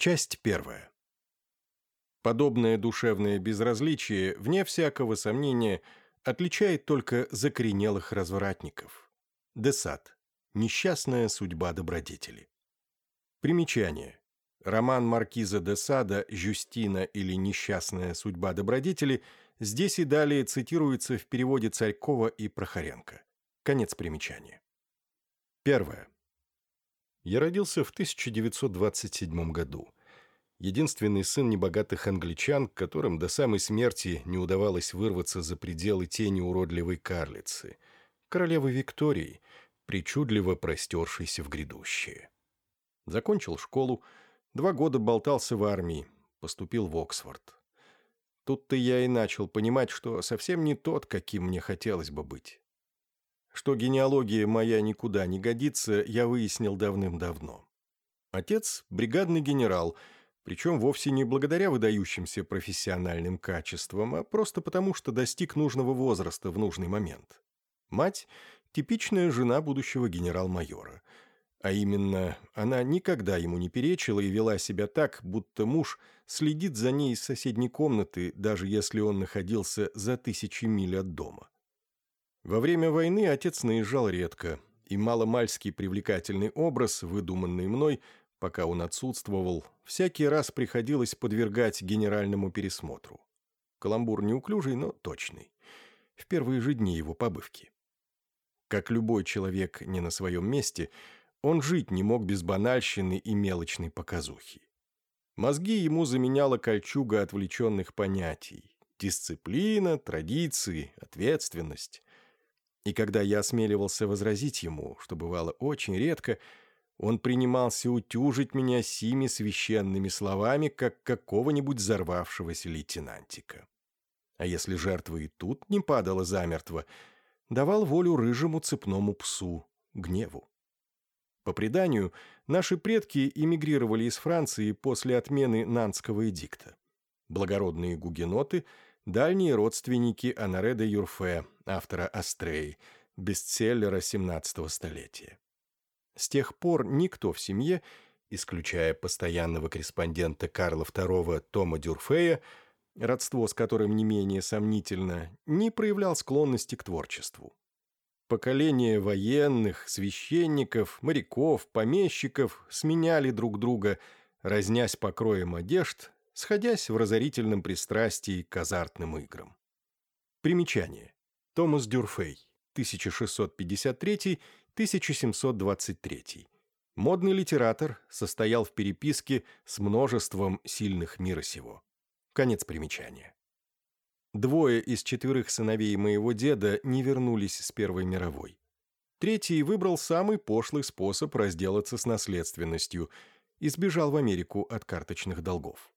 Часть первая. Подобное душевное безразличие, вне всякого сомнения, отличает только закоренелых развратников. Десад. Несчастная судьба добродетели. Примечание. Роман Маркиза де Сада «Жюстина» или «Несчастная судьба добродетели» здесь и далее цитируется в переводе Царькова и Прохоренко. Конец примечания. Первое. Я родился в 1927 году. Единственный сын небогатых англичан, которым до самой смерти не удавалось вырваться за пределы тени уродливой карлицы, королевы Виктории, причудливо простершейся в грядущее. Закончил школу, Два года болтался в армии, поступил в Оксфорд. Тут-то я и начал понимать, что совсем не тот, каким мне хотелось бы быть. Что генеалогия моя никуда не годится, я выяснил давным-давно. Отец – бригадный генерал, причем вовсе не благодаря выдающимся профессиональным качествам, а просто потому, что достиг нужного возраста в нужный момент. Мать – типичная жена будущего генерал-майора – а именно, она никогда ему не перечила и вела себя так, будто муж следит за ней из соседней комнаты, даже если он находился за тысячи миль от дома. Во время войны отец наезжал редко, и маломальский привлекательный образ, выдуманный мной, пока он отсутствовал, всякий раз приходилось подвергать генеральному пересмотру. Каламбур неуклюжий, но точный. В первые же дни его побывки. Как любой человек не на своем месте – он жить не мог без банальщины и мелочной показухи. Мозги ему заменяла кольчуга отвлеченных понятий. Дисциплина, традиции, ответственность. И когда я осмеливался возразить ему, что бывало очень редко, он принимался утюжить меня сими священными словами, как какого-нибудь взорвавшегося лейтенантика. А если жертва и тут не падала замертво, давал волю рыжему цепному псу, гневу. По преданию, наши предки эмигрировали из Франции после отмены Нанского эдикта. Благородные гугеноты – дальние родственники Анаре де Юрфе, автора «Астрей», бестселлера 17 столетия. С тех пор никто в семье, исключая постоянного корреспондента Карла II Тома Дюрфея, родство с которым не менее сомнительно, не проявлял склонности к творчеству. Поколения военных, священников, моряков, помещиков сменяли друг друга, разнясь покроем одежд, сходясь в разорительном пристрастии к азартным играм. Примечание. Томас Дюрфей, 1653-1723. Модный литератор, состоял в переписке с множеством сильных мира сего. Конец примечания. Двое из четверых сыновей моего деда не вернулись с Первой мировой. Третий выбрал самый пошлый способ разделаться с наследственностью и сбежал в Америку от карточных долгов.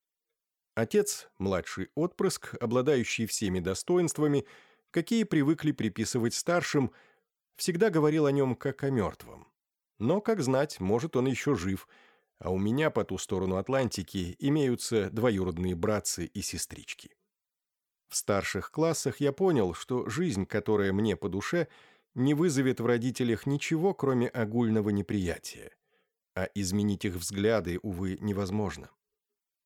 Отец, младший отпрыск, обладающий всеми достоинствами, какие привыкли приписывать старшим, всегда говорил о нем как о мертвом. Но, как знать, может, он еще жив, а у меня по ту сторону Атлантики имеются двоюродные братцы и сестрички. В старших классах я понял, что жизнь, которая мне по душе, не вызовет в родителях ничего, кроме огульного неприятия. А изменить их взгляды, увы, невозможно.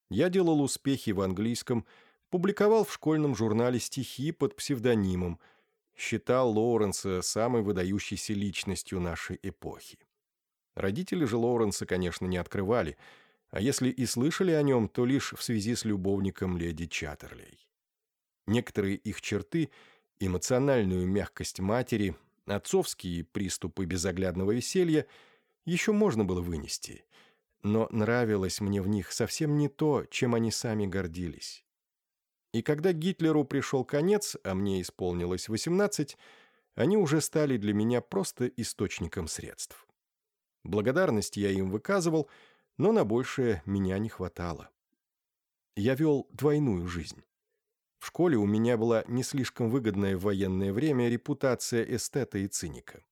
Я делал успехи в английском, публиковал в школьном журнале стихи под псевдонимом, считал Лоуренса самой выдающейся личностью нашей эпохи. Родители же Лоуренса, конечно, не открывали, а если и слышали о нем, то лишь в связи с любовником леди Чаттерлей. Некоторые их черты, эмоциональную мягкость матери, отцовские приступы безоглядного веселья еще можно было вынести, но нравилось мне в них совсем не то, чем они сами гордились. И когда Гитлеру пришел конец, а мне исполнилось 18, они уже стали для меня просто источником средств. Благодарность я им выказывал, но на большее меня не хватало. Я вел двойную жизнь. В школе у меня была не слишком выгодная в военное время репутация эстета и циника.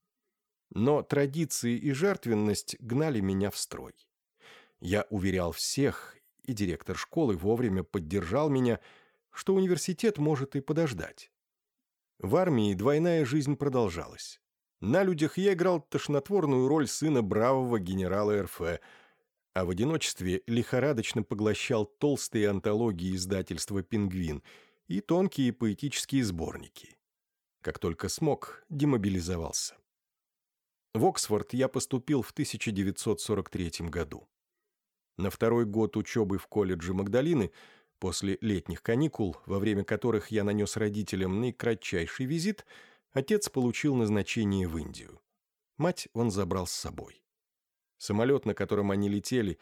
Но традиции и жертвенность гнали меня в строй. Я уверял всех, и директор школы вовремя поддержал меня, что университет может и подождать. В армии двойная жизнь продолжалась. На людях я играл тошнотворную роль сына бравого генерала РФ, а в одиночестве лихорадочно поглощал толстые антологии издательства «Пингвин» и тонкие поэтические сборники. Как только смог, демобилизовался. В Оксфорд я поступил в 1943 году. На второй год учебы в колледже Магдалины, после летних каникул, во время которых я нанес родителям наикратчайший визит, отец получил назначение в Индию. Мать он забрал с собой. Самолет, на котором они летели,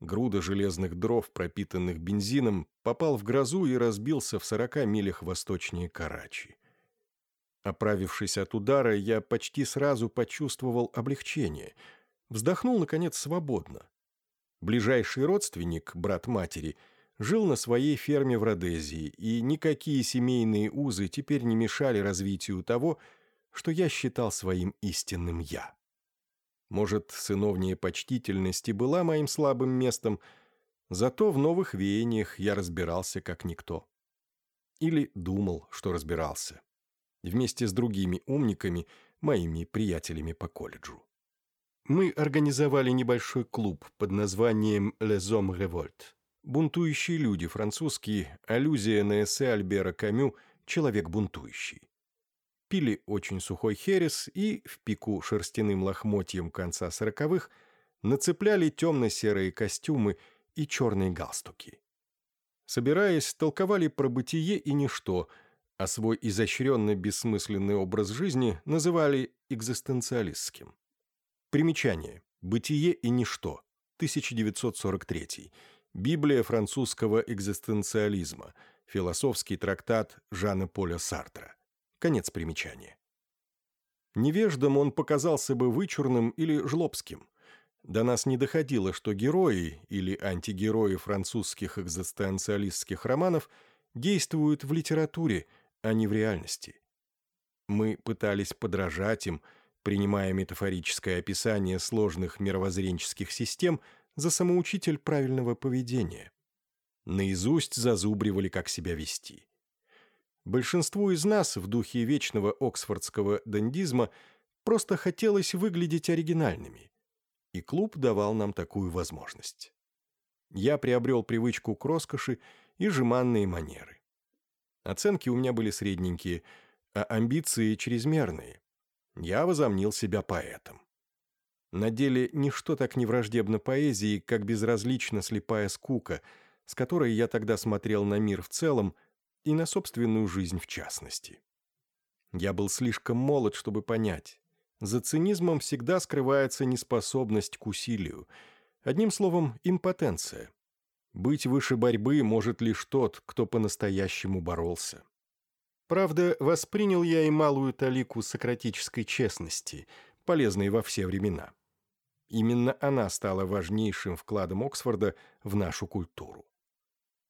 груда железных дров, пропитанных бензином, попал в грозу и разбился в сорока милях восточнее Карачи. Оправившись от удара, я почти сразу почувствовал облегчение. Вздохнул, наконец, свободно. Ближайший родственник, брат матери, жил на своей ферме в Родезии, и никакие семейные узы теперь не мешали развитию того, что я считал своим истинным «я». Может, сыновняя почтительность и была моим слабым местом, зато в новых веяниях я разбирался как никто. Или думал, что разбирался. Вместе с другими умниками, моими приятелями по колледжу. Мы организовали небольшой клуб под названием «Les Hommes Revolt». «Бунтующие люди» французские, аллюзия на эссе Альбера Камю «Человек бунтующий» пили очень сухой херес и, в пику шерстяным лохмотьем конца сороковых, нацепляли темно-серые костюмы и черные галстуки. Собираясь, толковали про бытие и ничто, а свой изощренно-бессмысленный образ жизни называли экзистенциалистским. Примечание. «Бытие и ничто», 1943. Библия французского экзистенциализма, философский трактат Жана Поля Сартра. Конец примечания. Невеждам он показался бы вычурным или жлобским. До нас не доходило, что герои или антигерои французских экзистенциалистских романов действуют в литературе, а не в реальности. Мы пытались подражать им, принимая метафорическое описание сложных мировоззренческих систем за самоучитель правильного поведения. Наизусть зазубривали, как себя вести. Большинству из нас в духе вечного оксфордского дандизма просто хотелось выглядеть оригинальными. И клуб давал нам такую возможность. Я приобрел привычку к роскоши и жеманные манеры. Оценки у меня были средненькие, а амбиции чрезмерные. Я возомнил себя поэтом. На деле ничто так не враждебно поэзии, как безразлично слепая скука, с которой я тогда смотрел на мир в целом и на собственную жизнь в частности. Я был слишком молод, чтобы понять. За цинизмом всегда скрывается неспособность к усилию. Одним словом, импотенция. Быть выше борьбы может лишь тот, кто по-настоящему боролся. Правда, воспринял я и малую талику сократической честности, полезной во все времена. Именно она стала важнейшим вкладом Оксфорда в нашу культуру.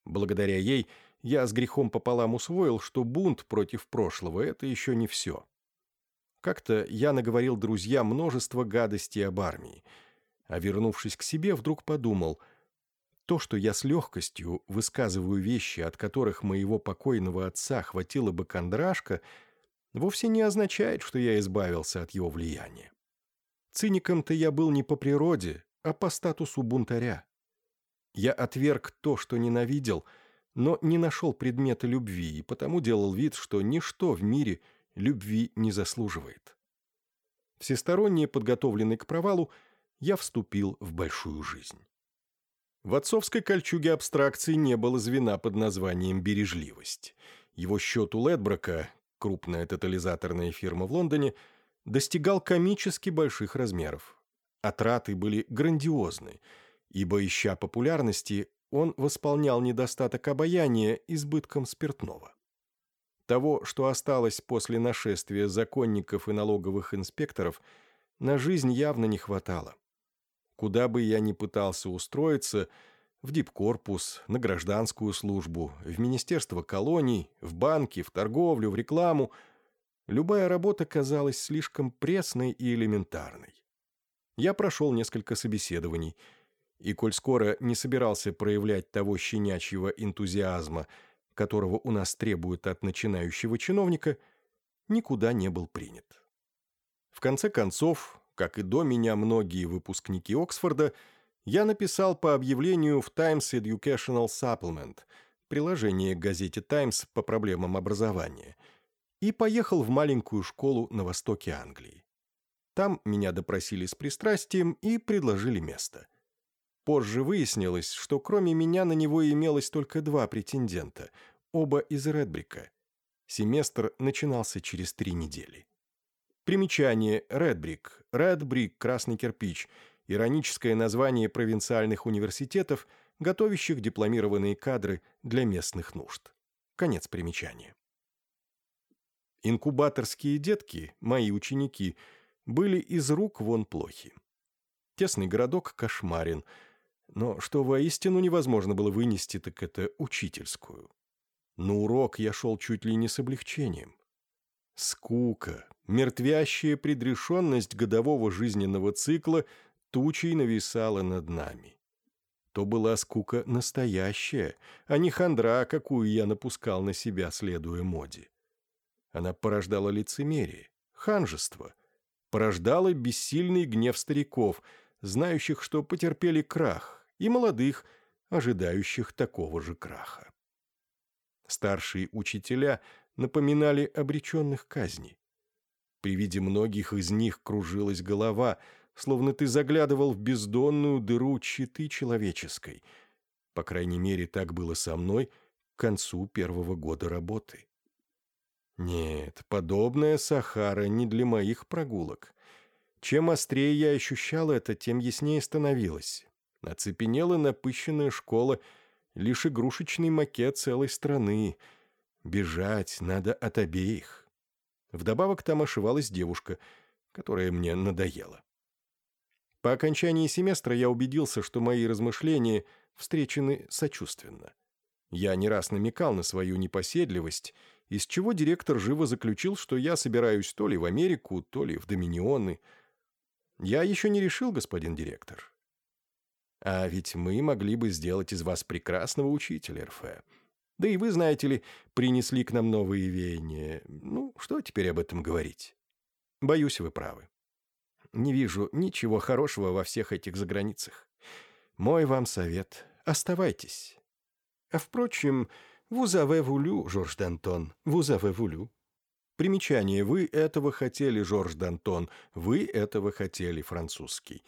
Благодаря ей – я с грехом пополам усвоил, что бунт против прошлого – это еще не все. Как-то я наговорил друзьям множество гадостей об армии, а вернувшись к себе, вдруг подумал, то, что я с легкостью высказываю вещи, от которых моего покойного отца хватило бы кондрашка, вовсе не означает, что я избавился от его влияния. Циником-то я был не по природе, а по статусу бунтаря. Я отверг то, что ненавидел – но не нашел предмета любви и потому делал вид, что ничто в мире любви не заслуживает. Всесторонне подготовленный к провалу, я вступил в большую жизнь. В отцовской кольчуге абстракции не было звена под названием «бережливость». Его счет у Ледброка, крупная тотализаторная фирма в Лондоне, достигал комически больших размеров. Отраты были грандиозны, ибо, ища популярности, он восполнял недостаток обаяния избытком спиртного. Того, что осталось после нашествия законников и налоговых инспекторов, на жизнь явно не хватало. Куда бы я ни пытался устроиться, в дипкорпус, на гражданскую службу, в министерство колоний, в банки, в торговлю, в рекламу, любая работа казалась слишком пресной и элементарной. Я прошел несколько собеседований – и, коль скоро не собирался проявлять того щенячьего энтузиазма, которого у нас требуют от начинающего чиновника, никуда не был принят. В конце концов, как и до меня многие выпускники Оксфорда, я написал по объявлению в Times Educational Supplement, приложение к газете Times по проблемам образования, и поехал в маленькую школу на востоке Англии. Там меня допросили с пристрастием и предложили место. Позже выяснилось, что кроме меня на него имелось только два претендента, оба из Редбрика. Семестр начинался через три недели. Примечание «Редбрик», «Редбрик», «Красный кирпич», ироническое название провинциальных университетов, готовящих дипломированные кадры для местных нужд. Конец примечания. Инкубаторские детки, мои ученики, были из рук вон плохи. Тесный городок кошмарен, но что воистину невозможно было вынести, так это учительскую. На урок я шел чуть ли не с облегчением. Скука, мертвящая предрешенность годового жизненного цикла тучей нависала над нами. То была скука настоящая, а не хандра, какую я напускал на себя, следуя моде. Она порождала лицемерие, ханжество, порождала бессильный гнев стариков, знающих, что потерпели крах, и молодых, ожидающих такого же краха. Старшие учителя напоминали обреченных казни. При виде многих из них кружилась голова, словно ты заглядывал в бездонную дыру читы человеческой. По крайней мере, так было со мной к концу первого года работы. Нет, подобная Сахара не для моих прогулок. Чем острее я ощущал это, тем яснее становилось. Оцепенела напыщенная школа, лишь игрушечный макет целой страны. Бежать надо от обеих. Вдобавок там ошивалась девушка, которая мне надоела. По окончании семестра я убедился, что мои размышления встречены сочувственно. Я не раз намекал на свою непоседливость, из чего директор живо заключил, что я собираюсь то ли в Америку, то ли в Доминионы. Я еще не решил, господин директор. А ведь мы могли бы сделать из вас прекрасного учителя, РФ. Да и вы, знаете ли, принесли к нам новые веяния. Ну, что теперь об этом говорить? Боюсь, вы правы. Не вижу ничего хорошего во всех этих заграницах. Мой вам совет — оставайтесь. А впрочем, avez voulu, Жорж Д'Антон, avez voulu. Примечание «Вы этого хотели, Жорж Д'Антон», «Вы этого хотели», французский.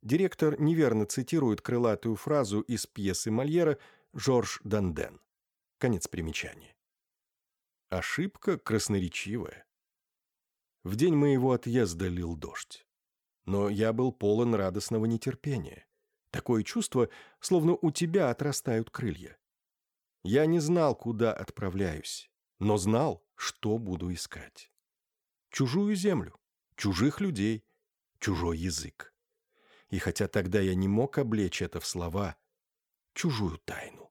Директор неверно цитирует крылатую фразу из пьесы Мольера «Жорж Данден». Конец примечания. Ошибка красноречивая. В день моего отъезда лил дождь но я был полон радостного нетерпения. Такое чувство, словно у тебя отрастают крылья. Я не знал, куда отправляюсь, но знал, что буду искать. Чужую землю, чужих людей, чужой язык. И хотя тогда я не мог облечь это в слова, чужую тайну.